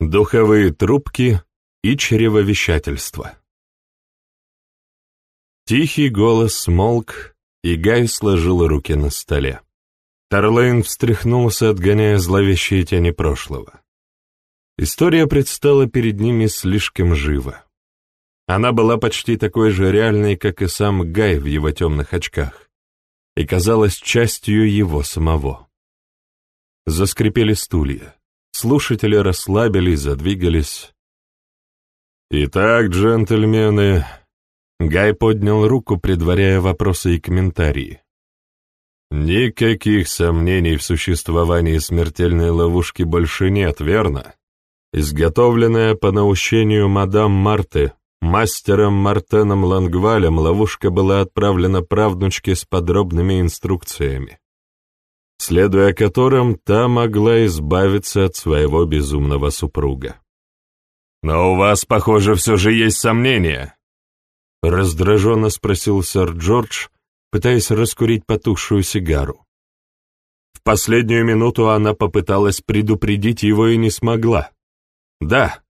духовые трубки и чревовещательство. Тихий голос смолк, и Гай сложил руки на столе. Тарлейн встряхнулся, отгоняя зловещие тени прошлого. История предстала перед ними слишком живо. Она была почти такой же реальной, как и сам Гай в его темных очках, и казалась частью его самого. Заскрипели стулья. Слушатели расслабились, задвигались. «Итак, джентльмены...» Гай поднял руку, предваряя вопросы и комментарии. «Никаких сомнений в существовании смертельной ловушки больше нет, верно? Изготовленная по наущению мадам Марты Мастером Мартеном Лангвалем ловушка была отправлена правнучке с подробными инструкциями, следуя которым та могла избавиться от своего безумного супруга. «Но у вас, похоже, все же есть сомнения», — раздраженно спросил сэр Джордж, пытаясь раскурить потухшую сигару. В последнюю минуту она попыталась предупредить его и не смогла. «Да,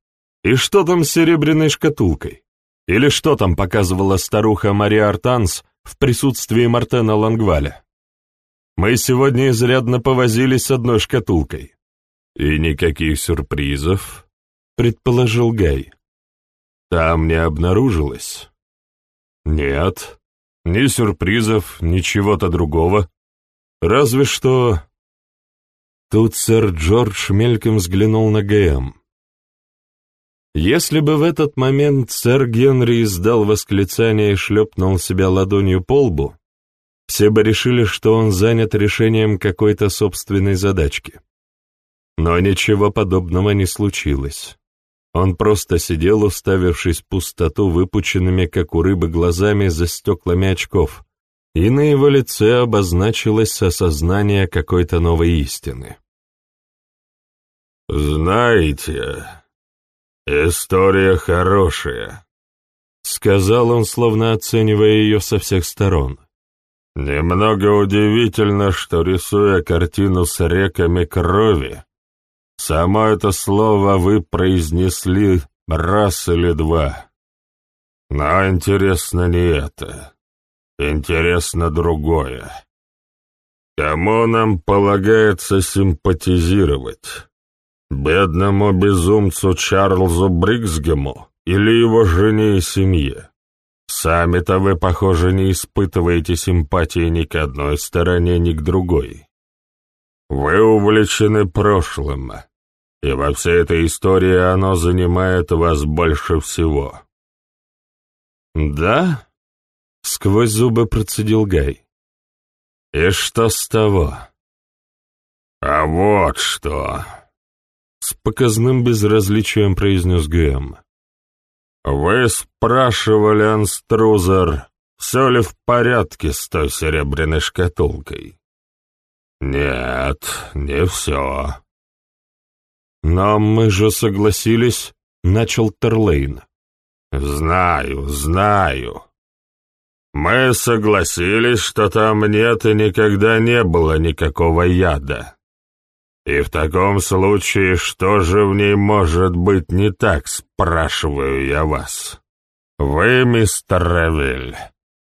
и что там с серебряной шкатулкой? Или что там показывала старуха Мария Артанс в присутствии Мартена Лангваля? Мы сегодня изрядно повозились с одной шкатулкой. И никаких сюрпризов, предположил Гай. Там не обнаружилось. Нет, ни сюрпризов, ни чего-то другого. Разве что... Тут сэр Джордж мельком взглянул на ГМ. Если бы в этот момент сэр Генри издал восклицание и шлепнул себя ладонью по лбу, все бы решили, что он занят решением какой-то собственной задачки. Но ничего подобного не случилось. Он просто сидел, уставившись в пустоту выпученными, как у рыбы, глазами за стеклами очков, и на его лице обозначилось осознание какой-то новой истины. «Знаете, «История хорошая», — сказал он, словно оценивая ее со всех сторон. «Немного удивительно, что, рисуя картину с реками крови, само это слово вы произнесли раз или два. Но интересно не это. Интересно другое. Кому нам полагается симпатизировать?» Бедному безумцу Чарльзу Бриксгему или его жене и семье. Сами-то вы, похоже, не испытываете симпатии ни к одной стороне, ни к другой. Вы увлечены прошлым, и во всей этой истории оно занимает вас больше всего. «Да?» — сквозь зубы процедил Гай. «И что с того?» «А вот что!» С показным безразличием произнес Гэм. «Вы спрашивали, Анструзер, все ли в порядке с той серебряной шкатулкой?» «Нет, не все». «Но мы же согласились», — начал Терлейн. «Знаю, знаю. Мы согласились, что там нет и никогда не было никакого яда. И в таком случае, что же в ней может быть не так, спрашиваю я вас? Вы, мистер Ревель,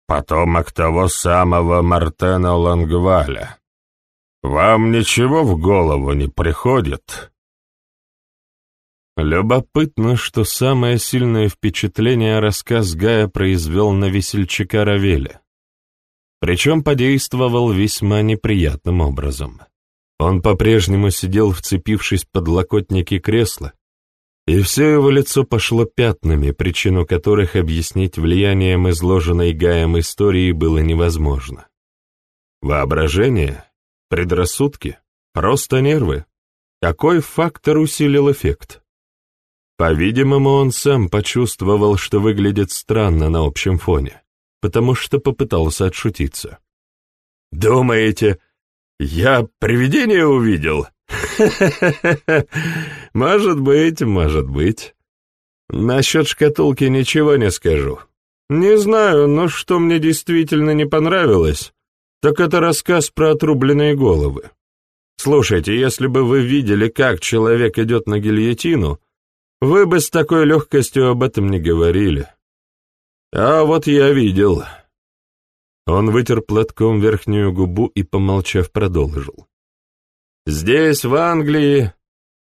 потомок того самого Мартена Лангваля. Вам ничего в голову не приходит?» Любопытно, что самое сильное впечатление рассказ Гая произвел на весельчака Равеля. Причем подействовал весьма неприятным образом. Он по-прежнему сидел, вцепившись под локотники кресла, и все его лицо пошло пятнами, причину которых объяснить влиянием изложенной Гаем истории было невозможно. Воображение? Предрассудки? Просто нервы? Какой фактор усилил эффект? По-видимому, он сам почувствовал, что выглядит странно на общем фоне, потому что попытался отшутиться. «Думаете, «Я привидение увидел?» «Может быть, может быть. Насчет шкатулки ничего не скажу. Не знаю, но что мне действительно не понравилось, так это рассказ про отрубленные головы. Слушайте, если бы вы видели, как человек идет на гильотину, вы бы с такой легкостью об этом не говорили. А вот я видел. Он вытер платком верхнюю губу и, помолчав, продолжил. Здесь, в Англии,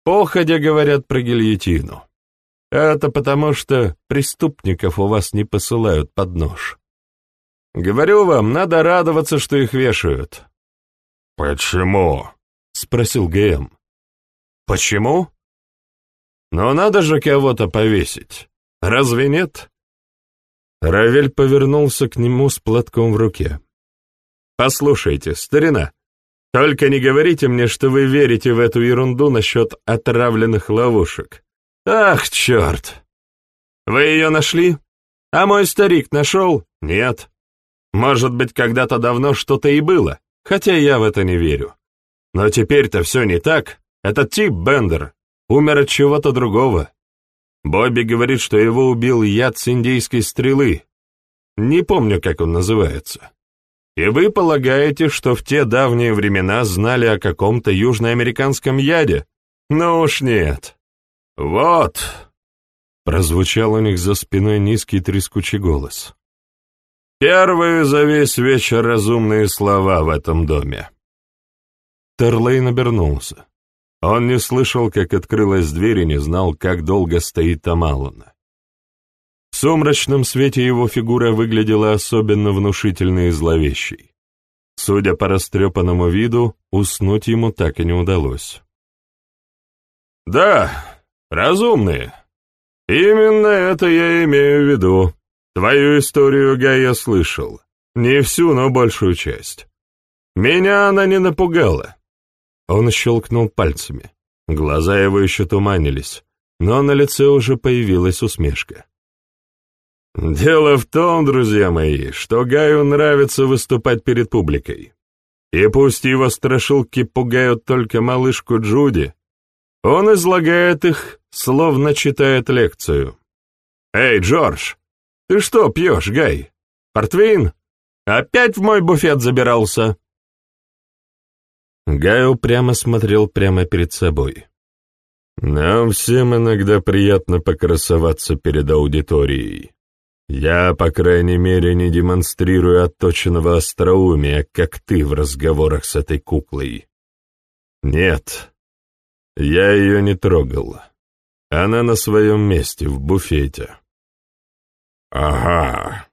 походя говорят про гильотину. Это потому, что преступников у вас не посылают под нож. Говорю вам, надо радоваться, что их вешают. «Почему?» — спросил ГМ. «Почему? Но надо же кого-то повесить. Разве нет?» Равель повернулся к нему с платком в руке. «Послушайте, старина, только не говорите мне, что вы верите в эту ерунду насчет отравленных ловушек. Ах, черт! Вы ее нашли? А мой старик нашел? Нет. Может быть, когда-то давно что-то и было, хотя я в это не верю. Но теперь-то все не так. Этот тип, Бендер, умер от чего-то другого. Бобби говорит, что его убил яд с индейской стрелы. Не помню, как он называется. И вы полагаете, что в те давние времена знали о каком-то южноамериканском яде? Ну уж нет. Вот. Прозвучал у них за спиной низкий трескучий голос. Первые за весь вечер разумные слова в этом доме. Терлейн обернулся. Он не слышал, как открылась дверь, и не знал, как долго стоит там Аллан. В сумрачном свете его фигура выглядела особенно внушительной и зловещей. Судя по растрепанному виду, уснуть ему так и не удалось. «Да, разумные. Именно это я имею в виду. Твою историю, Гай, я слышал. Не всю, но большую часть. Меня она не напугала. Он щелкнул пальцами. Глаза его еще туманились, но на лице уже появилась усмешка. «Дело в том, друзья мои, что Гаю нравится выступать перед публикой. И пусть его страшилки пугают только малышку Джуди, он излагает их, словно читает лекцию. «Эй, Джордж, ты что пьешь, Гай? Портвейн? Опять в мой буфет забирался?» Гай упрямо смотрел прямо перед собой. «Нам всем иногда приятно покрасоваться перед аудиторией. Я, по крайней мере, не демонстрирую отточенного остроумия, как ты в разговорах с этой куклой. Нет, я ее не трогал. Она на своем месте, в буфете». «Ага,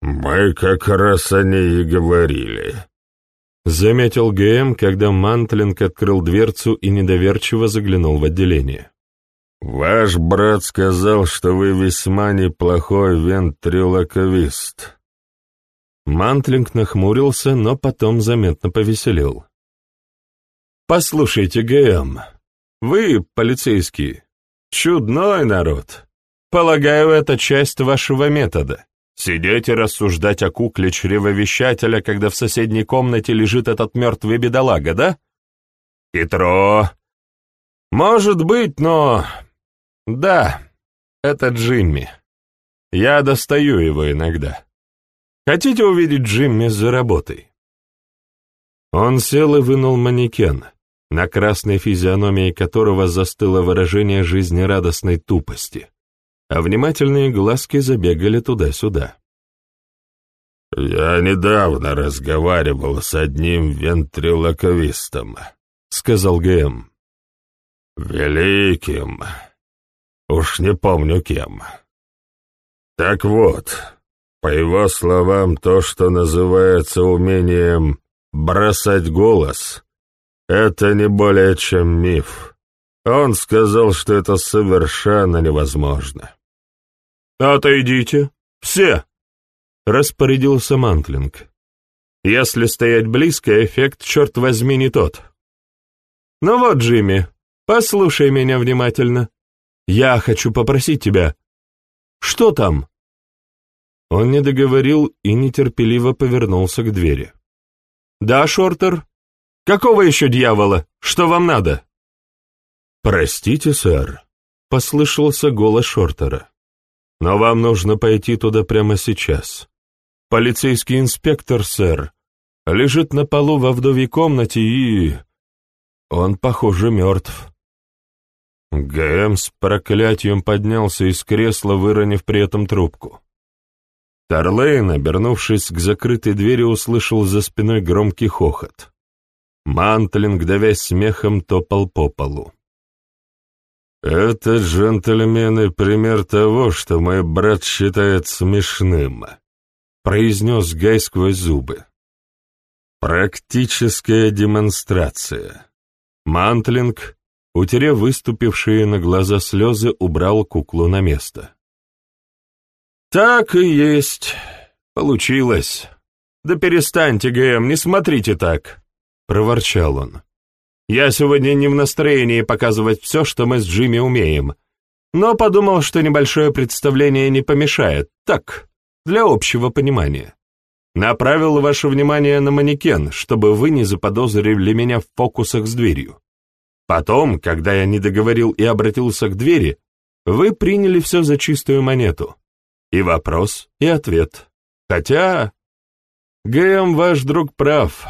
мы как раз о ней и говорили», Заметил ГМ, когда Мантлинг открыл дверцу и недоверчиво заглянул в отделение. «Ваш брат сказал, что вы весьма неплохой вентрилоковист». Мантлинг нахмурился, но потом заметно повеселел. «Послушайте, ГМ, вы, полицейский, чудной народ. Полагаю, это часть вашего метода. Сидеть и рассуждать о кукле чревовещателя, когда в соседней комнате лежит этот мертвый бедолага, да? Хитро. Может быть, но... Да, это Джимми. Я достаю его иногда. Хотите увидеть Джимми за работой? Он сел и вынул манекен, на красной физиономии которого застыло выражение жизнерадостной тупости а внимательные глазки забегали туда-сюда. «Я недавно разговаривал с одним вентрилоковистом», — сказал ГМ. «Великим. Уж не помню кем. Так вот, по его словам, то, что называется умением бросать голос, это не более чем миф. Он сказал, что это совершенно невозможно. «Отойдите! Все!» — распорядился Мантлинг. «Если стоять близко, эффект, черт возьми, не тот. Ну вот, Джимми, послушай меня внимательно. Я хочу попросить тебя. Что там?» Он не договорил и нетерпеливо повернулся к двери. «Да, Шортер? Какого еще дьявола? Что вам надо?» «Простите, сэр», — послышался голос Шортера. Но вам нужно пойти туда прямо сейчас. Полицейский инспектор, сэр, лежит на полу во вдовьей комнате и... Он, похоже, мертв. ГМ с проклятием поднялся из кресла, выронив при этом трубку. Тарлейн, обернувшись к закрытой двери, услышал за спиной громкий хохот. Мантлинг, давясь смехом, топал по полу. «Это, джентльмены, пример того, что мой брат считает смешным», — произнес Гай сквозь зубы. «Практическая демонстрация». Мантлинг, утерев выступившие на глаза слезы, убрал куклу на место. «Так и есть. Получилось. Да перестаньте, ГМ, не смотрите так», — проворчал он. Я сегодня не в настроении показывать все, что мы с Джимми умеем, но подумал, что небольшое представление не помешает, так, для общего понимания. Направил ваше внимание на манекен, чтобы вы не заподозрили меня в фокусах с дверью. Потом, когда я не договорил и обратился к двери, вы приняли все за чистую монету. И вопрос, и ответ. Хотя... ГМ, ваш друг прав.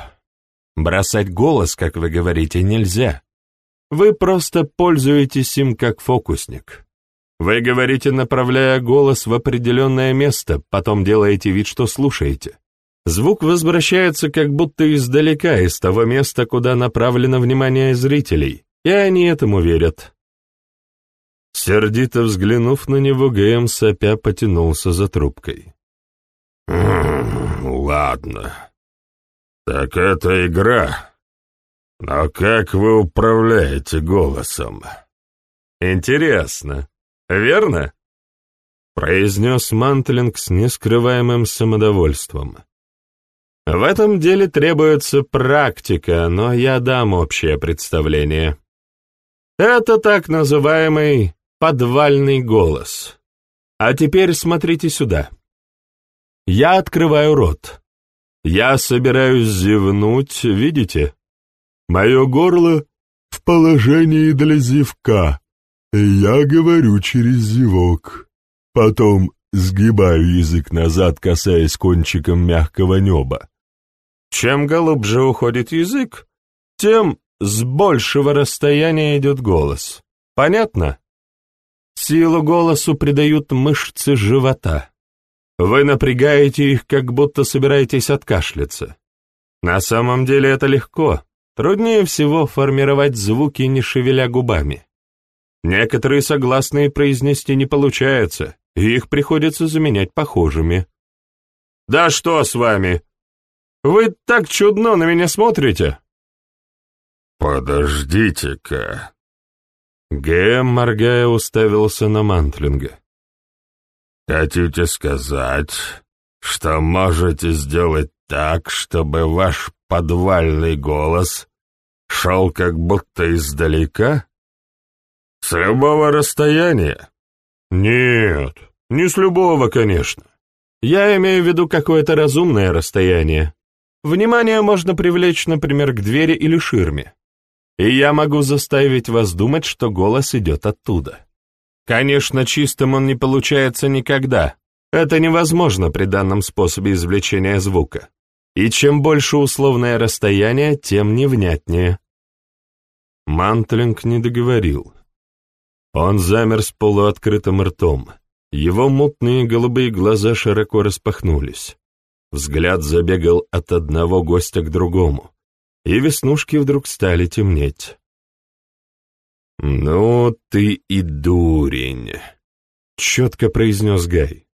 Бросать голос, как вы говорите, нельзя. Вы просто пользуетесь им как фокусник. Вы говорите, направляя голос в определенное место, потом делаете вид, что слушаете. Звук возвращается как будто издалека, из того места, куда направлено внимание зрителей, и они этому верят. Сердито взглянув на него, ГМ сопя потянулся за трубкой. «Ладно», «Так это игра. Но как вы управляете голосом?» «Интересно, верно?» произнес Мантлинг с нескрываемым самодовольством. «В этом деле требуется практика, но я дам общее представление. Это так называемый подвальный голос. А теперь смотрите сюда. Я открываю рот. Я собираюсь зевнуть, видите? Мое горло в положении для зевка. Я говорю через зевок. Потом сгибаю язык назад, касаясь кончиком мягкого неба. Чем глубже уходит язык, тем с большего расстояния идет голос. Понятно? Силу голосу придают мышцы живота. Вы напрягаете их, как будто собираетесь откашляться. На самом деле это легко. Труднее всего формировать звуки, не шевеля губами. Некоторые согласные произнести не получается, и их приходится заменять похожими. «Да что с вами? Вы так чудно на меня смотрите!» «Подождите-ка!» Гэм, моргая, уставился на Мантлинга. Хотите сказать, что можете сделать так, чтобы ваш подвальный голос шел как будто издалека? С любого расстояния? Нет, не с любого, конечно. Я имею в виду какое-то разумное расстояние. Внимание можно привлечь, например, к двери или ширме. И я могу заставить вас думать, что голос идет оттуда. Конечно, чистым он не получается никогда. Это невозможно при данном способе извлечения звука. И чем больше условное расстояние, тем невнятнее. Мантлинг не договорил. Он замер с полуоткрытым ртом. Его мутные голубые глаза широко распахнулись. Взгляд забегал от одного гостя к другому, и веснушки вдруг стали темнеть. «Ну ты и дурень», — четко произнес Гай.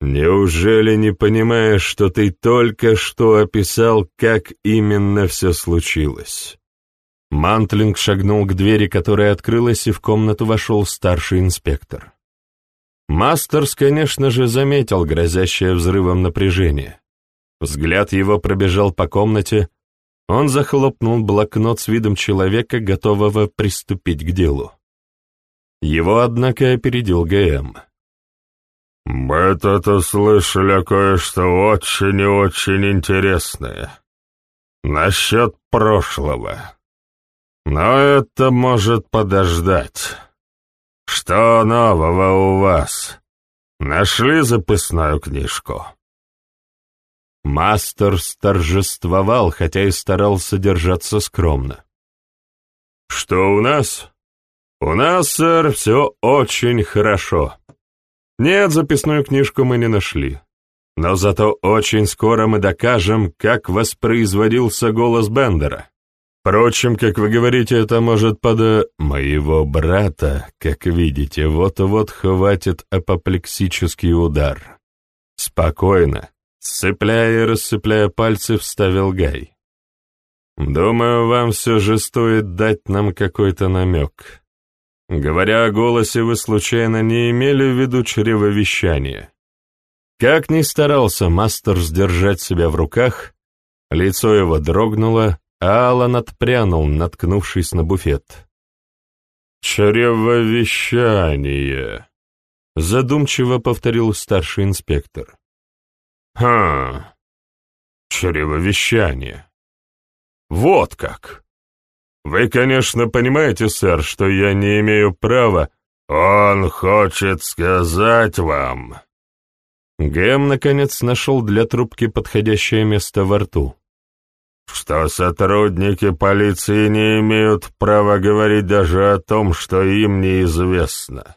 «Неужели не понимаешь, что ты только что описал, как именно все случилось?» Мантлинг шагнул к двери, которая открылась, и в комнату вошел старший инспектор. Мастерс, конечно же, заметил грозящее взрывом напряжение. Взгляд его пробежал по комнате, он захлопнул блокнот с видом человека, готового приступить к делу. Его, однако, опередил ГМ. «Мы тут услышали кое-что очень и очень интересное. Насчет прошлого. Но это может подождать. Что нового у вас? Нашли записную книжку?» Мастер торжествовал, хотя и старался держаться скромно. «Что у нас? «У нас, сэр, все очень хорошо. Нет, записную книжку мы не нашли. Но зато очень скоро мы докажем, как воспроизводился голос Бендера. Впрочем, как вы говорите, это может под... Моего брата, как видите, вот-вот хватит апоплексический удар. Спокойно, сцепляя и рассыпляя пальцы, вставил Гай. Думаю, вам все же стоит дать нам какой-то намек. Говоря о голосе, вы случайно не имели в виду чревовещание? Как ни старался мастер сдержать себя в руках, лицо его дрогнуло, а Аллан отпрянул, наткнувшись на буфет. «Чревовещание», — задумчиво повторил старший инспектор. «Ха, чревовещание. Вот как. Вы, конечно, понимаете, сэр, что я не имею права...» «Он хочет сказать вам», Гэм, наконец, нашел для трубки подходящее место во рту. «Что сотрудники полиции не имеют права говорить даже о том, что им неизвестно.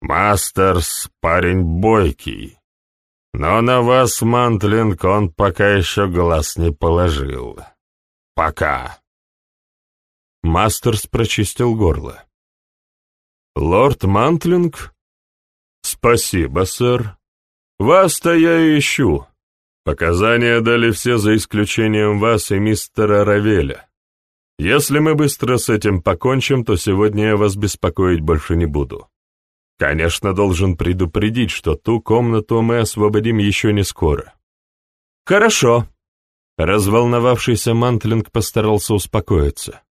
Мастерс — парень бойкий, но на вас, Мантлинг, он пока еще глаз не положил. Пока». Мастерс прочистил горло. «Лорд Мантлинг? Спасибо, сэр. Вас-то я ищу. Показания дали все за исключением вас и мистера Равеля. Если мы быстро с этим покончим, то сегодня я вас беспокоить больше не буду. Конечно, должен предупредить, что ту комнату мы освободим еще не скоро. Хорошо. Разволновавшийся Мантлинг постарался успокоиться.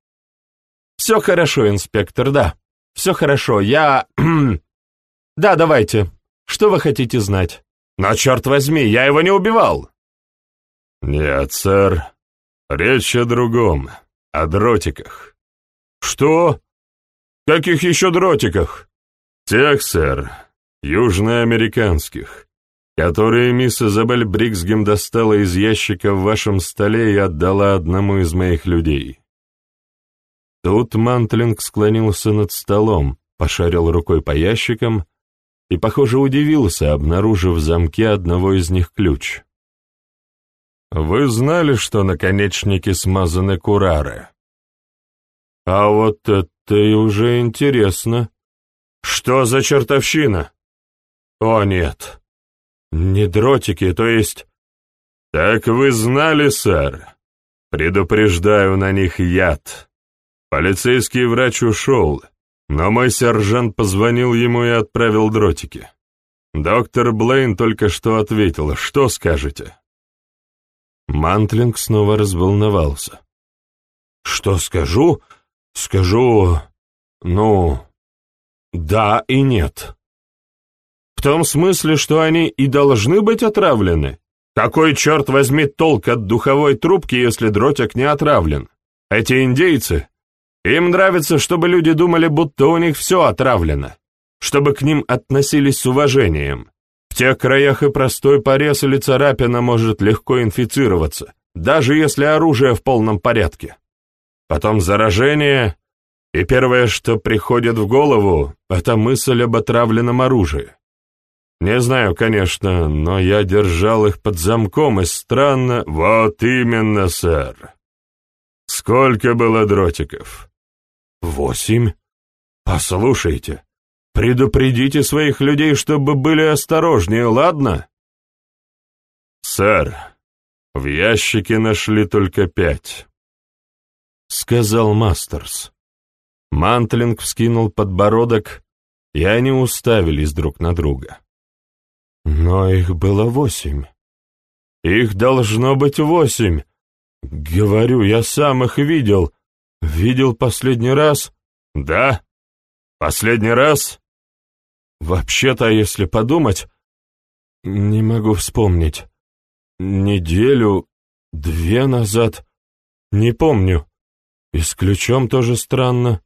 Все хорошо, инспектор, да. Все хорошо, я... да, давайте. Что вы хотите знать? Но, черт возьми, я его не убивал!» «Нет, сэр. Речь о другом. О дротиках». «Что? Каких еще дротиках?» «Тех, сэр, южноамериканских, которые мисс Изабель Бриксгем достала из ящика в вашем столе и отдала одному из моих людей». Тут Мантлинг склонился над столом, пошарил рукой по ящикам и, похоже, удивился, обнаружив в замке одного из них ключ. «Вы знали, что наконечники смазаны курары?» «А вот это и уже интересно. Что за чертовщина?» «О, нет. Не дротики, то есть...» «Так вы знали, сэр. Предупреждаю, на них яд. Полицейский врач ушел, но мой сержант позвонил ему и отправил дротики. Доктор Блейн только что ответил, что скажете? Мантлинг снова разволновался. Что скажу? Скажу, ну, да и нет. В том смысле, что они и должны быть отравлены. Какой, черт возьми, толк от духовой трубки, если дротик не отравлен? Эти индейцы им нравится, чтобы люди думали, будто у них все отравлено, чтобы к ним относились с уважением. В тех краях и простой порез или царапина может легко инфицироваться, даже если оружие в полном порядке. Потом заражение, и первое, что приходит в голову, это мысль об отравленном оружии. Не знаю, конечно, но я держал их под замком, и странно... Вот именно, сэр. Сколько было дротиков? «Восемь? Послушайте, предупредите своих людей, чтобы были осторожнее, ладно?» «Сэр, в ящике нашли только пять», — сказал Мастерс. Мантлинг вскинул подбородок, и они уставились друг на друга. Но их было восемь. Их должно быть восемь. Говорю, я сам их видел, «Видел последний раз?» «Да. Последний раз?» «Вообще-то, если подумать...» «Не могу вспомнить. Неделю, две назад. Не помню. И с ключом тоже странно.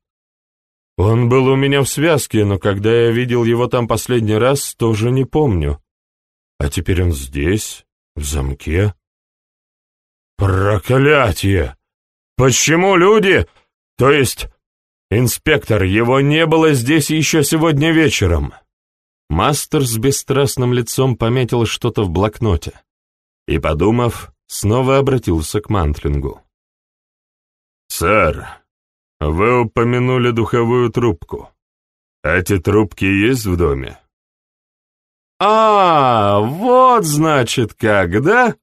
Он был у меня в связке, но когда я видел его там последний раз, тоже не помню. А теперь он здесь, в замке. Проклятие! Почему люди, то есть «Инспектор, его не было здесь еще сегодня вечером!» Мастер с бесстрастным лицом пометил что-то в блокноте и, подумав, снова обратился к Мантлингу. «Сэр, вы упомянули духовую трубку. Эти трубки есть в доме?» «А, вот значит как, да?»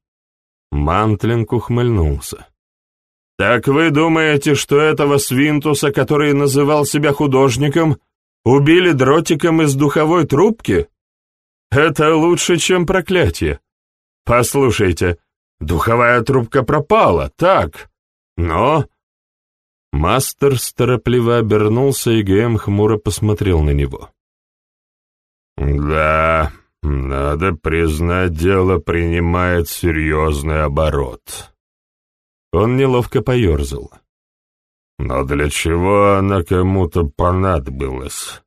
Мантлинг ухмыльнулся. «Так вы думаете, что этого свинтуса, который называл себя художником, убили дротиком из духовой трубки? Это лучше, чем проклятие. Послушайте, духовая трубка пропала, так, но...» Мастер торопливо обернулся, и ГМ хмуро посмотрел на него. «Да, надо признать, дело принимает серьезный оборот». Он неловко поерзал. «Но для чего она кому-то понадобилась?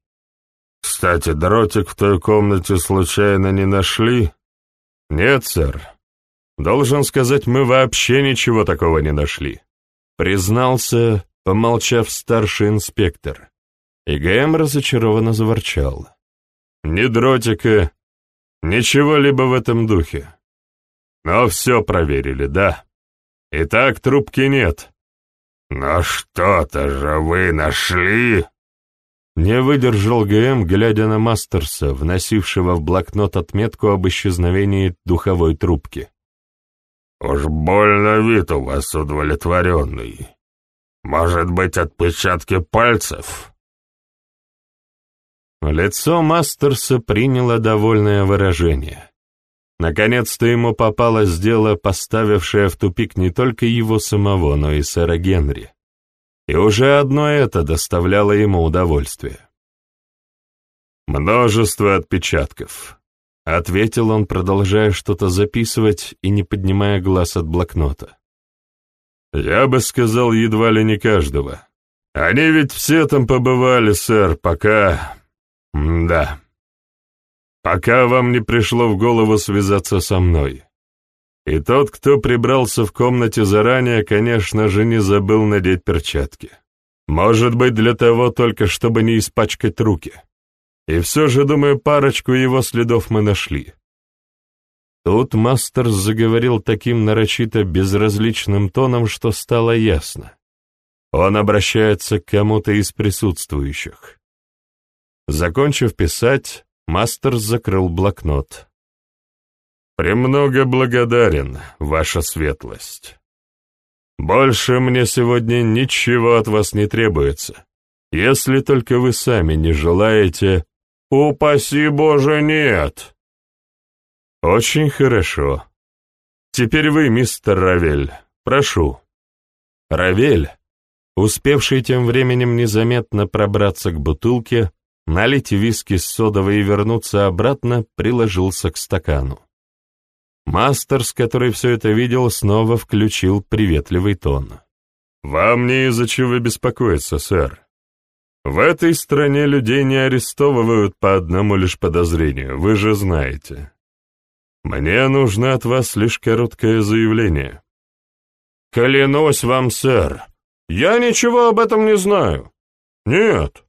Кстати, дротик в той комнате случайно не нашли?» «Нет, сэр. Должен сказать, мы вообще ничего такого не нашли», — признался, помолчав старший инспектор. И ГМ разочарованно заворчал. «Ни дротика, ничего либо в этом духе. Но все проверили, да». Итак, трубки нет. Но что-то же вы нашли? Не выдержал ГМ, глядя на Мастерса, вносившего в блокнот отметку об исчезновении духовой трубки. «Уж больно вид у вас удовлетворенный. Может быть, отпечатки пальцев?» Лицо Мастерса приняло довольное выражение. Наконец-то ему попалось дело, поставившее в тупик не только его самого, но и сэра Генри. И уже одно это доставляло ему удовольствие. «Множество отпечатков», — ответил он, продолжая что-то записывать и не поднимая глаз от блокнота. «Я бы сказал, едва ли не каждого. Они ведь все там побывали, сэр, пока... Да» пока вам не пришло в голову связаться со мной. И тот, кто прибрался в комнате заранее, конечно же, не забыл надеть перчатки. Может быть, для того только, чтобы не испачкать руки. И все же, думаю, парочку его следов мы нашли. Тут Мастерс заговорил таким нарочито безразличным тоном, что стало ясно. Он обращается к кому-то из присутствующих. Закончив писать, Мастер закрыл блокнот. «Премного благодарен, ваша светлость. Больше мне сегодня ничего от вас не требуется, если только вы сами не желаете...» «Упаси Боже, нет!» «Очень хорошо. Теперь вы, мистер Равель, прошу». Равель, успевший тем временем незаметно пробраться к бутылке, налить виски с содовой и вернуться обратно, приложился к стакану. Мастерс, который все это видел, снова включил приветливый тон. «Вам не из-за чего беспокоиться, сэр. В этой стране людей не арестовывают по одному лишь подозрению, вы же знаете. Мне нужно от вас лишь короткое заявление». «Клянусь вам, сэр, я ничего об этом не знаю. Нет,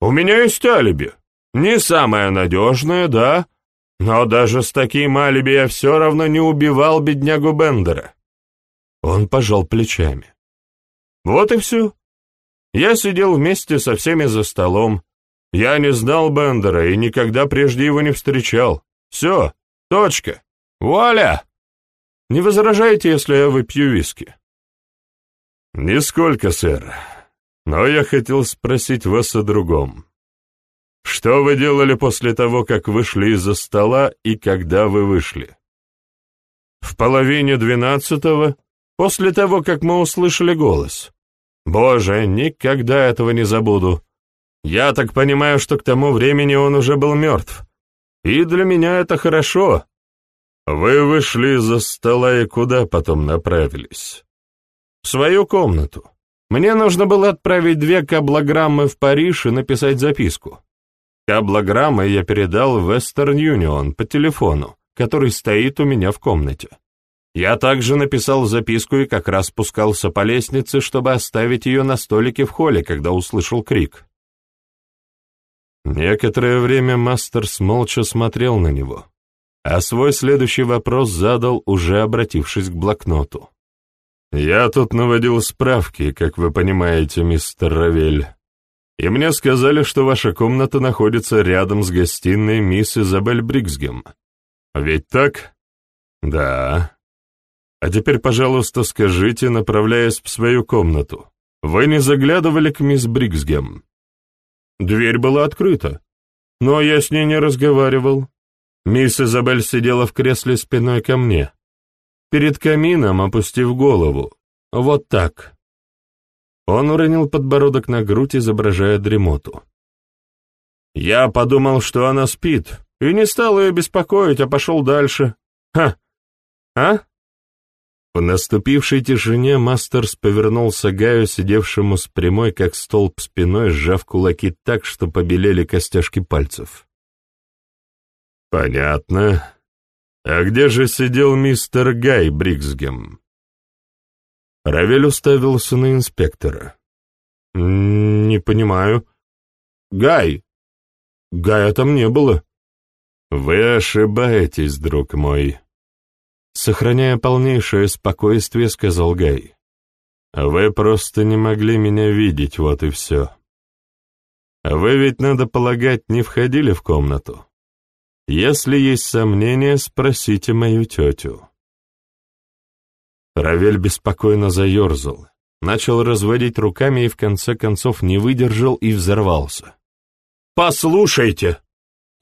у меня есть алиби. Не самое надежное, да, но даже с таким алиби я все равно не убивал беднягу Бендера. Он пожал плечами. Вот и все. Я сидел вместе со всеми за столом. Я не знал Бендера и никогда прежде его не встречал. Все, точка. Вуаля! Не возражайте, если я выпью виски? Нисколько, сэр. Но я хотел спросить вас о другом. Что вы делали после того, как вышли из-за стола и когда вы вышли? В половине двенадцатого, после того, как мы услышали голос. Боже, никогда этого не забуду. Я так понимаю, что к тому времени он уже был мертв. И для меня это хорошо. Вы вышли из-за стола и куда потом направились? В свою комнату. Мне нужно было отправить две каблограммы в Париж и написать записку. Каблограммы я передал в Western Union по телефону, который стоит у меня в комнате. Я также написал записку и как раз спускался по лестнице, чтобы оставить ее на столике в холле, когда услышал крик. Некоторое время Мастерс молча смотрел на него, а свой следующий вопрос задал, уже обратившись к блокноту. «Я тут наводил справки, как вы понимаете, мистер Равель, и мне сказали, что ваша комната находится рядом с гостиной мисс Изабель Бриксгем. Ведь так?» «Да», а теперь, пожалуйста, скажите, направляясь в свою комнату, вы не заглядывали к мисс Бриксгем? Дверь была открыта, но я с ней не разговаривал. Мисс Изабель сидела в кресле спиной ко мне, перед камином, опустив голову. Вот так. Он уронил подбородок на грудь, изображая дремоту. Я подумал, что она спит, и не стал ее беспокоить, а пошел дальше. Ха! А? В наступившей тишине Мастерс повернулся Гаю, сидевшему с прямой, как столб спиной, сжав кулаки так, что побелели костяшки пальцев. «Понятно. А где же сидел мистер Гай Бриксгем?» Равель уставился на инспектора. «Не понимаю. Гай! Гая там не было». «Вы ошибаетесь, друг мой», Сохраняя полнейшее спокойствие, сказал Гай. «Вы просто не могли меня видеть, вот и все. Вы ведь, надо полагать, не входили в комнату. Если есть сомнения, спросите мою тетю». Равель беспокойно заерзал, начал разводить руками и в конце концов не выдержал и взорвался. «Послушайте,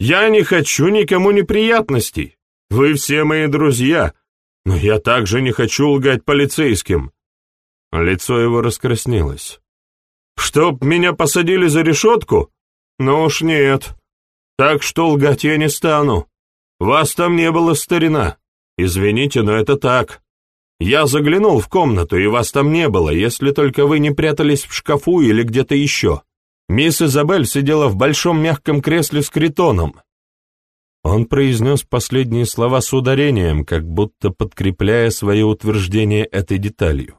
я не хочу никому неприятностей. Вы все мои друзья, но я также не хочу лгать полицейским. Лицо его раскраснелось. Чтоб меня посадили за решетку? Ну уж нет. Так что лгать я не стану. Вас там не было, старина. Извините, но это так. Я заглянул в комнату, и вас там не было, если только вы не прятались в шкафу или где-то еще. Мисс Изабель сидела в большом мягком кресле с критоном. Он произнес последние слова с ударением, как будто подкрепляя свое утверждение этой деталью.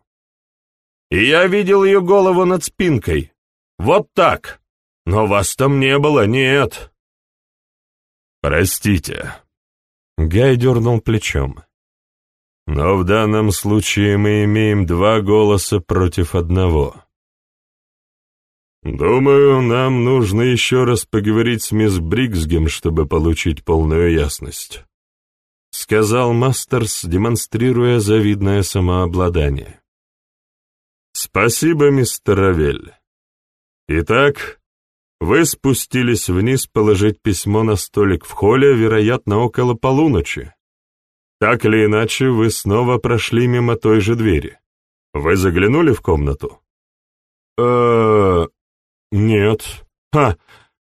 «И я видел ее голову над спинкой. Вот так. Но вас там не было, нет». «Простите». Гай дернул плечом. «Но в данном случае мы имеем два голоса против одного». «Думаю, нам нужно еще раз поговорить с мисс Бриксгем, чтобы получить полную ясность», — сказал Мастерс, демонстрируя завидное самообладание. «Спасибо, мистер Равель. Итак, вы спустились вниз положить письмо на столик в холле, вероятно, около полуночи. Так или иначе, вы снова прошли мимо той же двери. Вы заглянули в комнату?» «Э-э...» «Нет. Ха!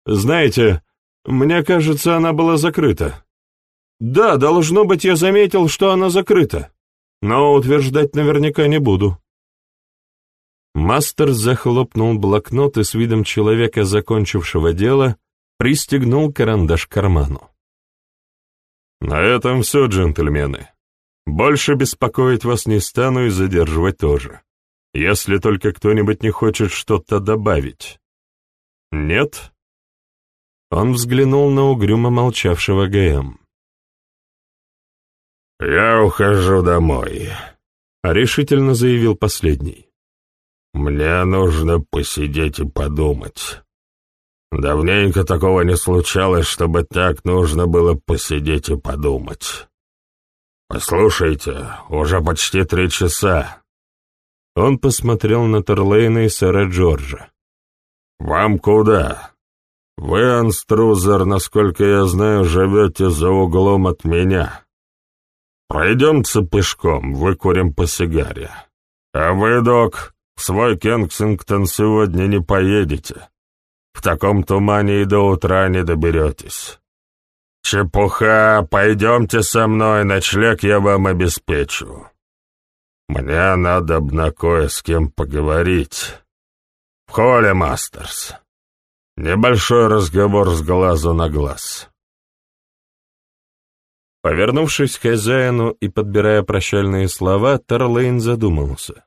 Знаете, мне кажется, она была закрыта. Да, должно быть, я заметил, что она закрыта. Но утверждать наверняка не буду». Мастер захлопнул блокнот и с видом человека, закончившего дело, пристегнул карандаш к карману. «На этом все, джентльмены. Больше беспокоить вас не стану и задерживать тоже, если только кто-нибудь не хочет что-то добавить. «Нет?» Он взглянул на угрюмо молчавшего ГМ. «Я ухожу домой», — решительно заявил последний. «Мне нужно посидеть и подумать. Давненько такого не случалось, чтобы так нужно было посидеть и подумать. Послушайте, уже почти три часа». Он посмотрел на Терлейна и сэра Джорджа. «Вам куда? Вы, Анструзер, насколько я знаю, живете за углом от меня. Пройдемте пешком, выкурим по сигаре. А вы, док, в свой Кенсингтон сегодня не поедете. В таком тумане и до утра не доберетесь. Чепуха, пойдемте со мной, ночлег я вам обеспечу. Мне надо кое с кем поговорить». В холле, Мастерс. Небольшой разговор с глазу на глаз. Повернувшись к хозяину и подбирая прощальные слова, Тарлейн задумался.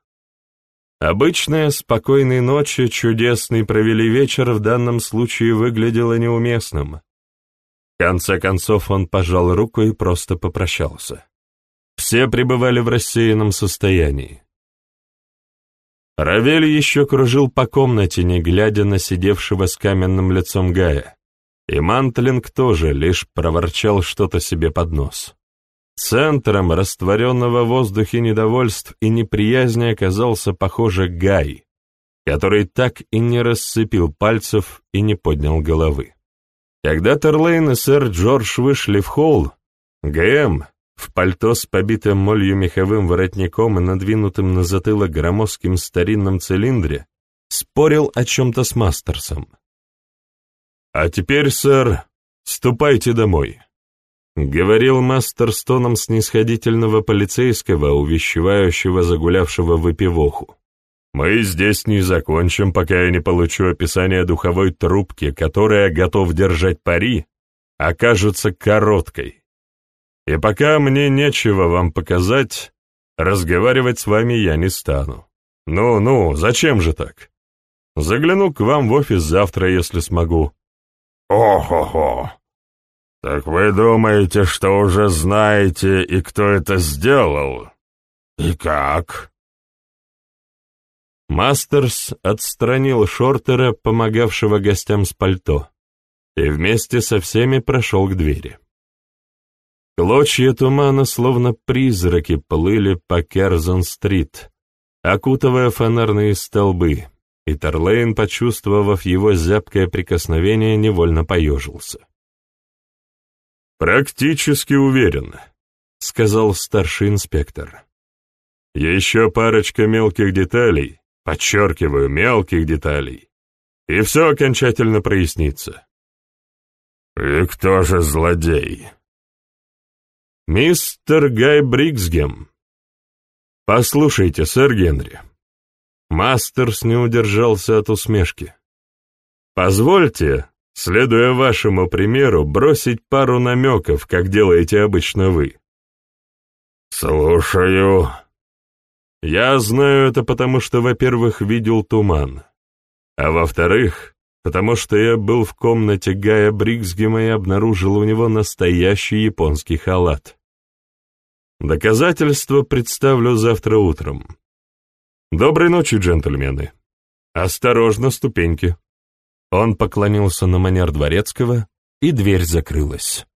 Обычная спокойной ночи, чудесный провели вечер в данном случае выглядело неуместным. В конце концов он пожал руку и просто попрощался. Все пребывали в рассеянном состоянии. Равель еще кружил по комнате, не глядя на сидевшего с каменным лицом Гая. И Мантлинг тоже лишь проворчал что-то себе под нос. Центром растворенного в воздухе недовольств и неприязни оказался, похоже, Гай, который так и не расцепил пальцев и не поднял головы. Когда Терлейн и сэр Джордж вышли в холл, ГМ, в пальто с побитым молью меховым воротником и надвинутым на затылок громоздким старинном цилиндре, спорил о чем-то с Мастерсом. «А теперь, сэр, ступайте домой», — говорил Мастер с тоном снисходительного полицейского, увещевающего загулявшего выпивоху. Мы здесь не закончим, пока я не получу описание духовой трубки, которая, готов держать пари, окажется короткой. И пока мне нечего вам показать, разговаривать с вами я не стану. Ну-ну, зачем же так? Загляну к вам в офис завтра, если смогу. О-хо-хо! Так вы думаете, что уже знаете, и кто это сделал? И как? Мастерс отстранил Шортера, помогавшего гостям с пальто, и вместе со всеми прошел к двери. Клочья тумана, словно призраки, плыли по Керзон-стрит, окутывая фонарные столбы, и Тарлейн, почувствовав его зябкое прикосновение, невольно поежился. «Практически уверен», — сказал старший инспектор. «Еще парочка мелких деталей, подчеркиваю, мелких деталей, и все окончательно прояснится. «И кто же злодей?» «Мистер Гай Бриксгем. Послушайте, сэр Генри». Мастерс не удержался от усмешки. «Позвольте, следуя вашему примеру, бросить пару намеков, как делаете обычно вы». «Слушаю», я знаю это потому, что, во-первых, видел туман, а во-вторых, потому что я был в комнате Гая Бриксгема и обнаружил у него настоящий японский халат. Доказательства представлю завтра утром. Доброй ночи, джентльмены. Осторожно, ступеньки. Он поклонился на манер дворецкого, и дверь закрылась.